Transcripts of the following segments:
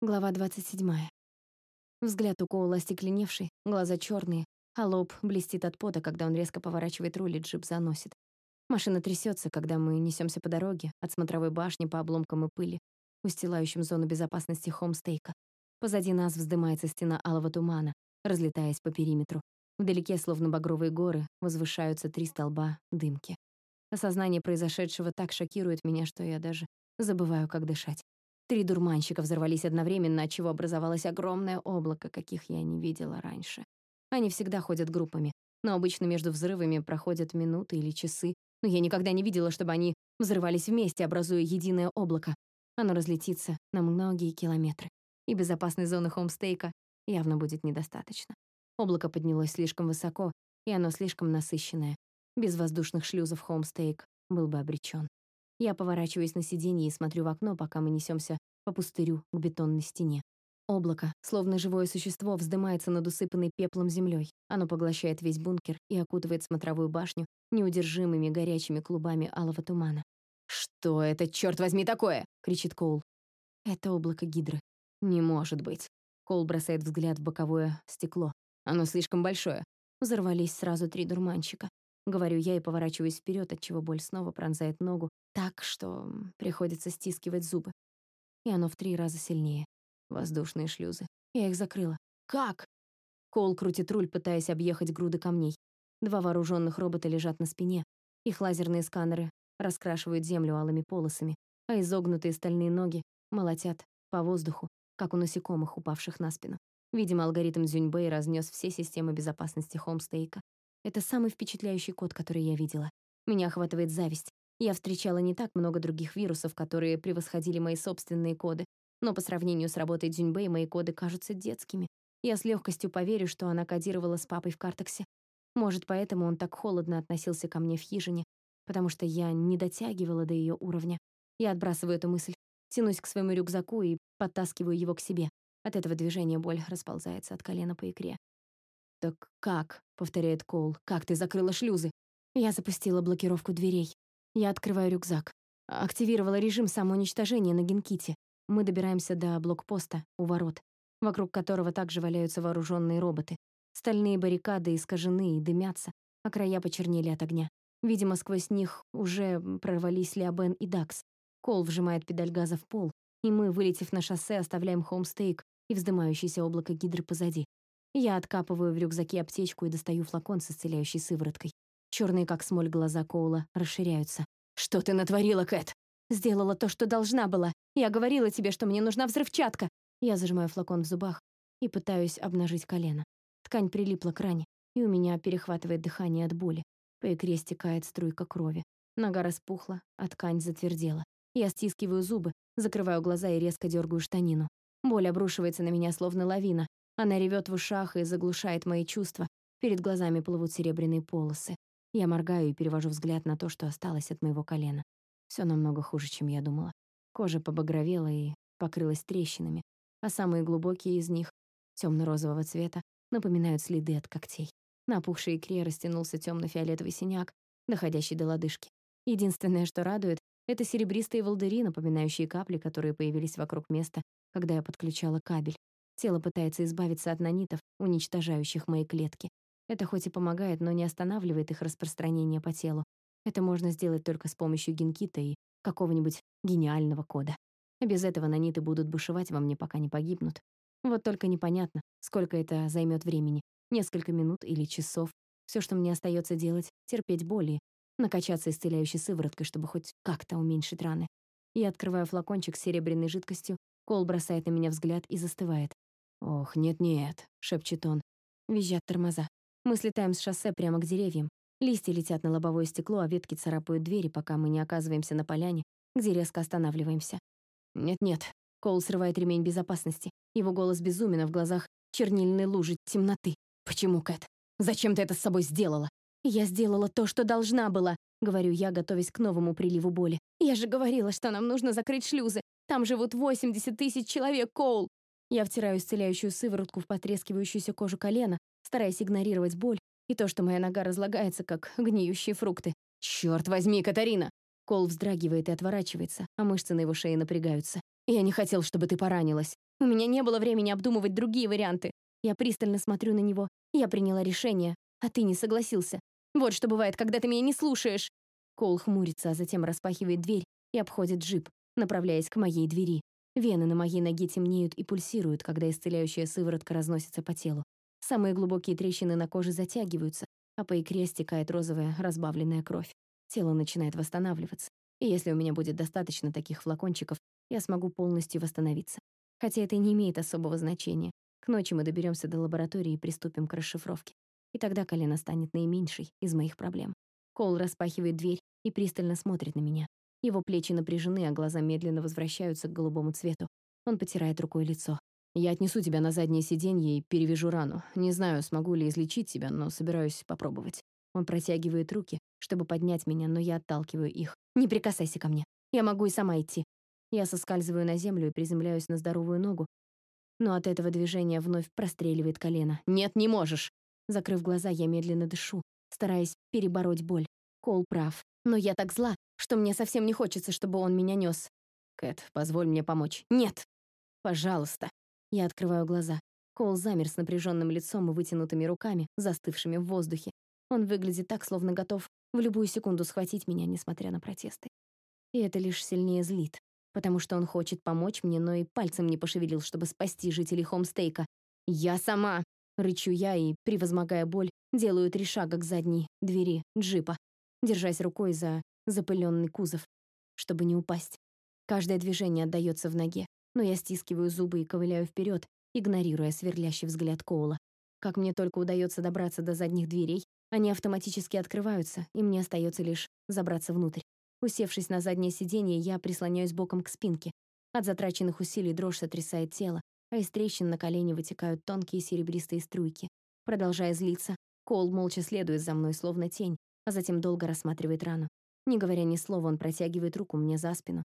Глава 27. Взгляд у Коула остекленевший, глаза черные, а лоб блестит от пота, когда он резко поворачивает руль и джип заносит. Машина трясется, когда мы несемся по дороге, от смотровой башни по обломкам и пыли, устилающим зону безопасности Хомстейка. Позади нас вздымается стена алого тумана, разлетаясь по периметру. Вдалеке, словно багровые горы, возвышаются три столба дымки. Осознание произошедшего так шокирует меня, что я даже забываю, как дышать. Три дурманщика взорвались одновременно, отчего образовалось огромное облако, каких я не видела раньше. Они всегда ходят группами, но обычно между взрывами проходят минуты или часы, но я никогда не видела, чтобы они взрывались вместе, образуя единое облако. Оно разлетится на многие километры, и безопасной зоны хомстейка явно будет недостаточно. Облако поднялось слишком высоко, и оно слишком насыщенное. Без воздушных шлюзов хомстейк был бы обречен. Я поворачиваюсь на сиденье и смотрю в окно, пока мы несемся по пустырю к бетонной стене. Облако, словно живое существо, вздымается над усыпанной пеплом землей. Оно поглощает весь бункер и окутывает смотровую башню неудержимыми горячими клубами алого тумана. «Что это, черт возьми, такое?» — кричит Коул. «Это облако гидры». «Не может быть». Коул бросает взгляд в боковое стекло. «Оно слишком большое». Взорвались сразу три дурманчика. Говорю я и поворачиваюсь вперед, отчего боль снова пронзает ногу, так, что приходится стискивать зубы. И оно в три раза сильнее. Воздушные шлюзы. Я их закрыла. Как? Коул крутит руль, пытаясь объехать груды камней. Два вооруженных робота лежат на спине. Их лазерные сканеры раскрашивают землю алыми полосами, а изогнутые стальные ноги молотят по воздуху, как у насекомых, упавших на спину. Видимо, алгоритм Дзюньбэй разнес все системы безопасности Холмстейка. Это самый впечатляющий код, который я видела. Меня охватывает зависть. Я встречала не так много других вирусов, которые превосходили мои собственные коды, но по сравнению с работой Дзюньбэй мои коды кажутся детскими. Я с легкостью поверю, что она кодировала с папой в картексе. Может, поэтому он так холодно относился ко мне в хижине, потому что я не дотягивала до ее уровня. Я отбрасываю эту мысль, тянусь к своему рюкзаку и подтаскиваю его к себе. От этого движения боль расползается от колена по икре. «Так как?» — повторяет Коул. «Как ты закрыла шлюзы?» Я запустила блокировку дверей. Я открываю рюкзак. Активировала режим самоуничтожения на генките. Мы добираемся до блокпоста у ворот, вокруг которого также валяются вооруженные роботы. Стальные баррикады искажены и дымятся, а края почернели от огня. Видимо, сквозь них уже прорвались Леобен и Дакс. Кол вжимает педаль газа в пол, и мы, вылетев на шоссе, оставляем Холмстейк и вздымающееся облако гидры позади. Я откапываю в рюкзаке аптечку и достаю флакон с исцеляющей сывороткой. Черные, как смоль, глаза Коула расширяются. «Что ты натворила, Кэт?» «Сделала то, что должна была. Я говорила тебе, что мне нужна взрывчатка». Я зажимаю флакон в зубах и пытаюсь обнажить колено. Ткань прилипла к ране, и у меня перехватывает дыхание от боли. По икре стекает струйка крови. Нога распухла, а ткань затвердела. Я стискиваю зубы, закрываю глаза и резко дергаю штанину. Боль обрушивается на меня, словно лавина, она ревет в ушах и заглушает мои чувства. Перед глазами плывут серебряные полосы. Я моргаю и перевожу взгляд на то, что осталось от моего колена. Все намного хуже, чем я думала. Кожа побагровела и покрылась трещинами, а самые глубокие из них, темно-розового цвета, напоминают следы от когтей. На опухшей икре растянулся темно-фиолетовый синяк, доходящий до лодыжки. Единственное, что радует, это серебристые волдыри, напоминающие капли, которые появились вокруг места, когда я подключала кабель. Тело пытается избавиться от нанитов, уничтожающих мои клетки. Это хоть и помогает, но не останавливает их распространение по телу. Это можно сделать только с помощью генкита и какого-нибудь гениального кода. Без этого наниты будут бушевать во мне, пока не погибнут. Вот только непонятно, сколько это займет времени. Несколько минут или часов. Все, что мне остается делать, терпеть боли, накачаться исцеляющей сывороткой, чтобы хоть как-то уменьшить раны. Я открываю флакончик с серебряной жидкостью, Кол бросает на меня взгляд и застывает. «Ох, нет-нет», — шепчет он. Визжат тормоза. Мы слетаем с шоссе прямо к деревьям. Листья летят на лобовое стекло, а ветки царапают двери, пока мы не оказываемся на поляне, где резко останавливаемся. «Нет-нет», — Коул срывает ремень безопасности. Его голос безумен, а в глазах чернильные лужи темноты. «Почему, Кэт? Зачем ты это с собой сделала?» «Я сделала то, что должна была», — говорю я, готовясь к новому приливу боли. «Я же говорила, что нам нужно закрыть шлюзы. Там живут 80 тысяч человек, Коул. Я втираю исцеляющую сыворотку в потрескивающуюся кожу колена, стараясь игнорировать боль и то, что моя нога разлагается, как гниющие фрукты. «Чёрт возьми, Катарина!» Кол вздрагивает и отворачивается, а мышцы на его шее напрягаются. «Я не хотел, чтобы ты поранилась». У меня не было времени обдумывать другие варианты. Я пристально смотрю на него. Я приняла решение, а ты не согласился. Вот что бывает, когда ты меня не слушаешь. Коул хмурится, а затем распахивает дверь и обходит джип, направляясь к моей двери. Вены на моей ноге темнеют и пульсируют, когда исцеляющая сыворотка разносится по телу. Самые глубокие трещины на коже затягиваются, а по икре стекает розовая разбавленная кровь. Тело начинает восстанавливаться. И если у меня будет достаточно таких флакончиков, я смогу полностью восстановиться. Хотя это не имеет особого значения. К ночи мы доберемся до лаборатории и приступим к расшифровке. И тогда колено станет наименьшей из моих проблем. Кол распахивает дверь и пристально смотрит на меня. Его плечи напряжены, а глаза медленно возвращаются к голубому цвету. Он потирает рукой лицо. «Я отнесу тебя на заднее сиденье и перевяжу рану. Не знаю, смогу ли излечить тебя, но собираюсь попробовать». Он протягивает руки, чтобы поднять меня, но я отталкиваю их. «Не прикасайся ко мне. Я могу и сама идти». Я соскальзываю на землю и приземляюсь на здоровую ногу, но от этого движения вновь простреливает колено. «Нет, не можешь!» Закрыв глаза, я медленно дышу, стараясь перебороть боль. Кол прав. Но я так зла, что мне совсем не хочется, чтобы он меня нес. «Кэт, позволь мне помочь». «Нет!» «Пожалуйста». Я открываю глаза. Кол замер с напряженным лицом и вытянутыми руками, застывшими в воздухе. Он выглядит так, словно готов в любую секунду схватить меня, несмотря на протесты. И это лишь сильнее злит, потому что он хочет помочь мне, но и пальцем не пошевелил, чтобы спасти жителей Хомстейка. «Я сама!» — рычу я и, превозмогая боль, делаю три шага к задней двери джипа, держась рукой за запыленный кузов, чтобы не упасть. Каждое движение отдаётся в ноге, но я стискиваю зубы и ковыляю вперед, игнорируя сверлящий взгляд Коула. Как мне только удается добраться до задних дверей, они автоматически открываются, и мне остается лишь забраться внутрь. Усевшись на заднее сиденье, я прислоняюсь боком к спинке. От затраченных усилий дрожь сотрясает тело, а из трещин на колени вытекают тонкие серебристые струйки. Продолжая злиться, Коул молча следует за мной, словно тень, а затем долго рассматривает рану. Не говоря ни слова, он протягивает руку мне за спину,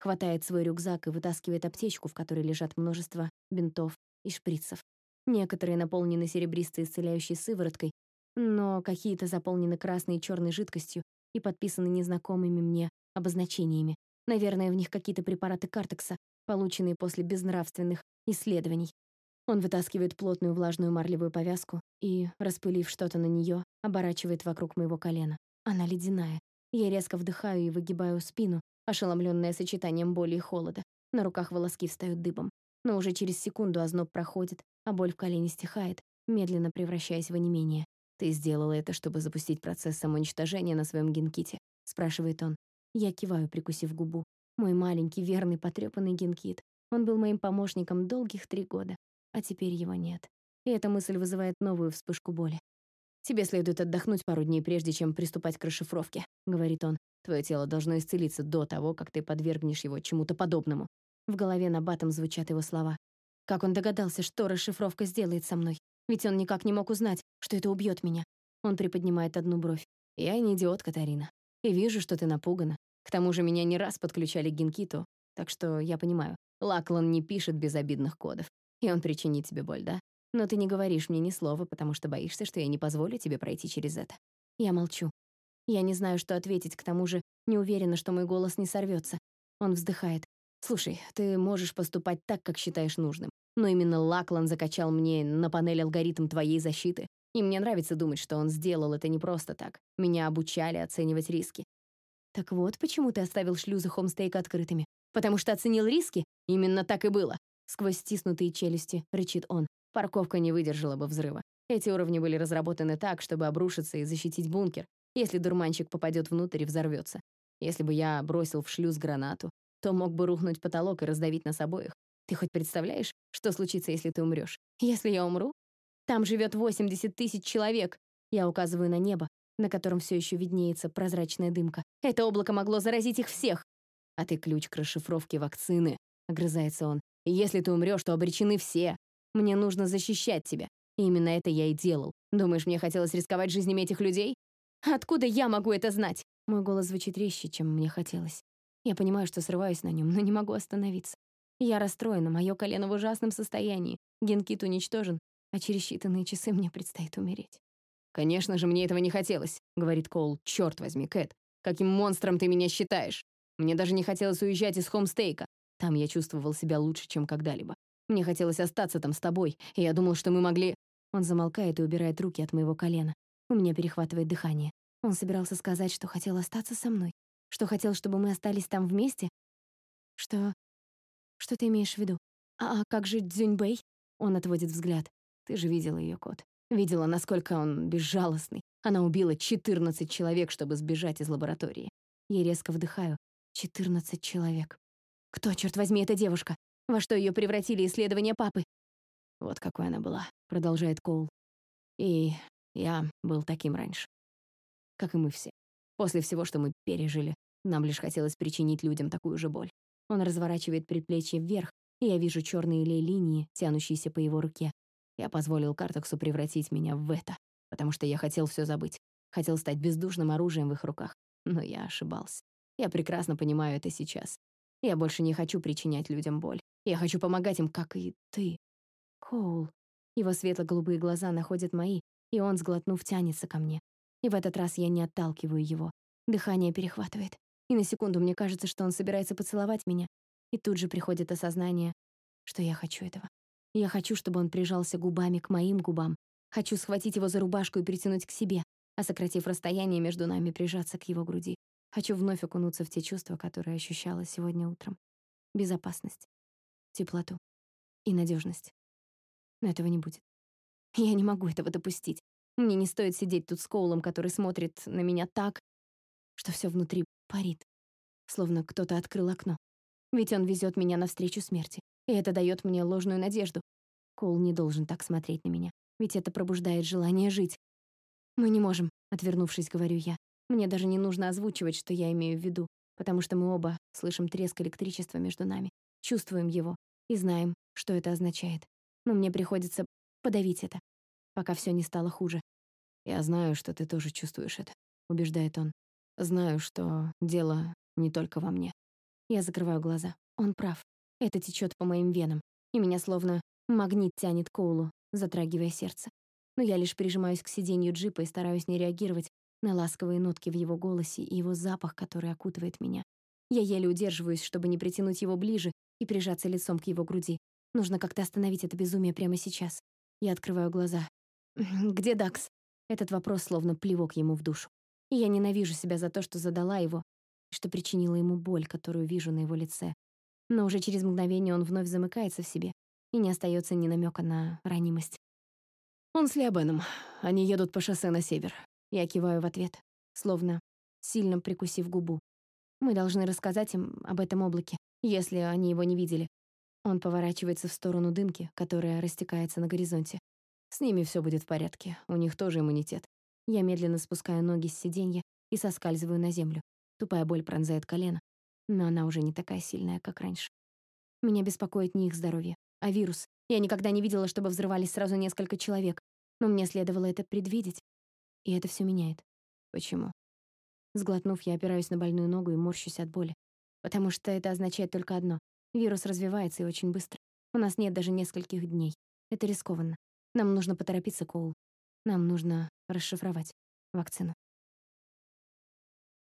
хватает свой рюкзак и вытаскивает аптечку, в которой лежат множество бинтов и шприцев. Некоторые наполнены серебристой исцеляющей сывороткой, но какие-то заполнены красной и черной жидкостью и подписаны незнакомыми мне обозначениями. Наверное, в них какие-то препараты картекса, полученные после безнравственных исследований. Он вытаскивает плотную влажную марлевую повязку и, распылив что-то на нее, оборачивает вокруг моего колена. Она ледяная. Я резко вдыхаю и выгибаю спину, ошеломленная сочетанием боли и холода. На руках волоски встают дыбом. Но уже через секунду озноб проходит, а боль в колене стихает, медленно превращаясь в онемение. «Ты сделала это, чтобы запустить процесс самоуничтожения на своем генките?» — спрашивает он. Я киваю, прикусив губу. Мой маленький, верный, потрёпанный генкит. Он был моим помощником долгих три года, а теперь его нет. И эта мысль вызывает новую вспышку боли. «Тебе следует отдохнуть пару дней, прежде чем приступать к расшифровке», — говорит он. «Твое тело должно исцелиться до того, как ты подвергнешь его чему-то подобному». В голове на батом звучат его слова. Как он догадался, что расшифровка сделает со мной? Ведь он никак не мог узнать, что это убьет меня. Он приподнимает одну бровь. Я не идиот, Катарина. И вижу, что ты напугана. К тому же меня не раз подключали к Генкиту, так что я понимаю. Лаклан не пишет безобидных кодов. И он причинит тебе боль, да? Но ты не говоришь мне ни слова, потому что боишься, что я не позволю тебе пройти через это. Я молчу. Я не знаю, что ответить, к тому же не уверена, что мой голос не сорвется. Он вздыхает. «Слушай, ты можешь поступать так, как считаешь нужным. Но именно Лаклан закачал мне на панель алгоритм твоей защиты, и мне нравится думать, что он сделал это не просто так. Меня обучали оценивать риски. Так вот, почему ты оставил шлюзы Хомстейка открытыми? Потому что оценил риски? Именно так и было. Сквозь стиснутые челюсти рычит он. Парковка не выдержала бы взрыва. Эти уровни были разработаны так, чтобы обрушиться и защитить бункер, если дурманчик попадет внутрь и взорвется. Если бы я бросил в шлюз гранату, то мог бы рухнуть потолок и раздавить нас обоих. Ты хоть представляешь, что случится, если ты умрешь? Если я умру? Там живет 80 тысяч человек. Я указываю на небо, на котором все еще виднеется прозрачная дымка. Это облако могло заразить их всех. А ты ключ к расшифровке вакцины, огрызается он. Если ты умрешь, то обречены все. Мне нужно защищать тебя. И именно это я и делал. Думаешь, мне хотелось рисковать жизнями этих людей? Откуда я могу это знать? Мой голос звучит резче, чем мне хотелось. Я понимаю, что срываюсь на нем, но не могу остановиться. Я расстроена, мое колено в ужасном состоянии. Генкит уничтожен, а через считанные часы мне предстоит умереть. «Конечно же, мне этого не хотелось», — говорит Коул. «Чёрт возьми, Кэт, каким монстром ты меня считаешь? Мне даже не хотелось уезжать из Хомстейка. Там я чувствовал себя лучше, чем когда-либо. Мне хотелось остаться там с тобой, и я думал, что мы могли...» Он замолкает и убирает руки от моего колена. У меня перехватывает дыхание. Он собирался сказать, что хотел остаться со мной. Что хотел, чтобы мы остались там вместе? Что... Что ты имеешь в виду? А, а как же Дзюньбэй? Он отводит взгляд. Ты же видела ее кот. Видела, насколько он безжалостный. Она убила 14 человек, чтобы сбежать из лаборатории. Я резко вдыхаю. 14 человек. Кто, черт возьми, эта девушка? Во что ее превратили исследования папы? Вот какой она была, продолжает Коул. И я был таким раньше. Как и мы все. После всего, что мы пережили, нам лишь хотелось причинить людям такую же боль. Он разворачивает предплечье вверх, и я вижу черные линии, тянущиеся по его руке. Я позволил Картексу превратить меня в это, потому что я хотел все забыть. Хотел стать бездушным оружием в их руках. Но я ошибался. Я прекрасно понимаю это сейчас. Я больше не хочу причинять людям боль. Я хочу помогать им, как и ты. Коул. Его светло-голубые глаза находят мои, и он, сглотнув, тянется ко мне. И в этот раз я не отталкиваю его. Дыхание перехватывает. И на секунду мне кажется, что он собирается поцеловать меня. И тут же приходит осознание, что я хочу этого. Я хочу, чтобы он прижался губами к моим губам. Хочу схватить его за рубашку и притянуть к себе, а сократив расстояние между нами, прижаться к его груди. Хочу вновь окунуться в те чувства, которые ощущала сегодня утром. Безопасность, теплоту и надежность. Но этого не будет. Я не могу этого допустить. Мне не стоит сидеть тут с Коулом, который смотрит на меня так, что все внутри парит, словно кто-то открыл окно. Ведь он везет меня навстречу смерти. И это дает мне ложную надежду. Коул не должен так смотреть на меня, ведь это пробуждает желание жить. «Мы не можем», — отвернувшись, говорю я. Мне даже не нужно озвучивать, что я имею в виду, потому что мы оба слышим треск электричества между нами, чувствуем его и знаем, что это означает. Но мне приходится подавить это, пока все не стало хуже. «Я знаю, что ты тоже чувствуешь это», — убеждает он. «Знаю, что дело не только во мне». Я закрываю глаза. Он прав. Это течет по моим венам, и меня словно магнит тянет к Коулу, затрагивая сердце. Но я лишь прижимаюсь к сиденью джипа и стараюсь не реагировать на ласковые нотки в его голосе и его запах, который окутывает меня. Я еле удерживаюсь, чтобы не притянуть его ближе и прижаться лицом к его груди. Нужно как-то остановить это безумие прямо сейчас. Я открываю глаза. «Где Дакс?» Этот вопрос словно плевок ему в душу. И я ненавижу себя за то, что задала его, что причинила ему боль, которую вижу на его лице, но уже через мгновение он вновь замыкается в себе, и не остается ни намека на ранимость. «Он с Леобеном. Они едут по шоссе на север». Я киваю в ответ, словно сильно прикусив губу. Мы должны рассказать им об этом облаке, если они его не видели. Он поворачивается в сторону дымки, которая растекается на горизонте. С ними все будет в порядке, у них тоже иммунитет. Я медленно спускаю ноги с сиденья и соскальзываю на землю. Тупая боль пронзает колено но она уже не такая сильная, как раньше. Меня беспокоит не их здоровье, а вирус. Я никогда не видела, чтобы взрывались сразу несколько человек, но мне следовало это предвидеть. И это все меняет. Почему? Сглотнув, я опираюсь на больную ногу и морщусь от боли. Потому что это означает только одно. Вирус развивается и очень быстро. У нас нет даже нескольких дней. Это рискованно. Нам нужно поторопиться, Коул. Нам нужно расшифровать вакцину.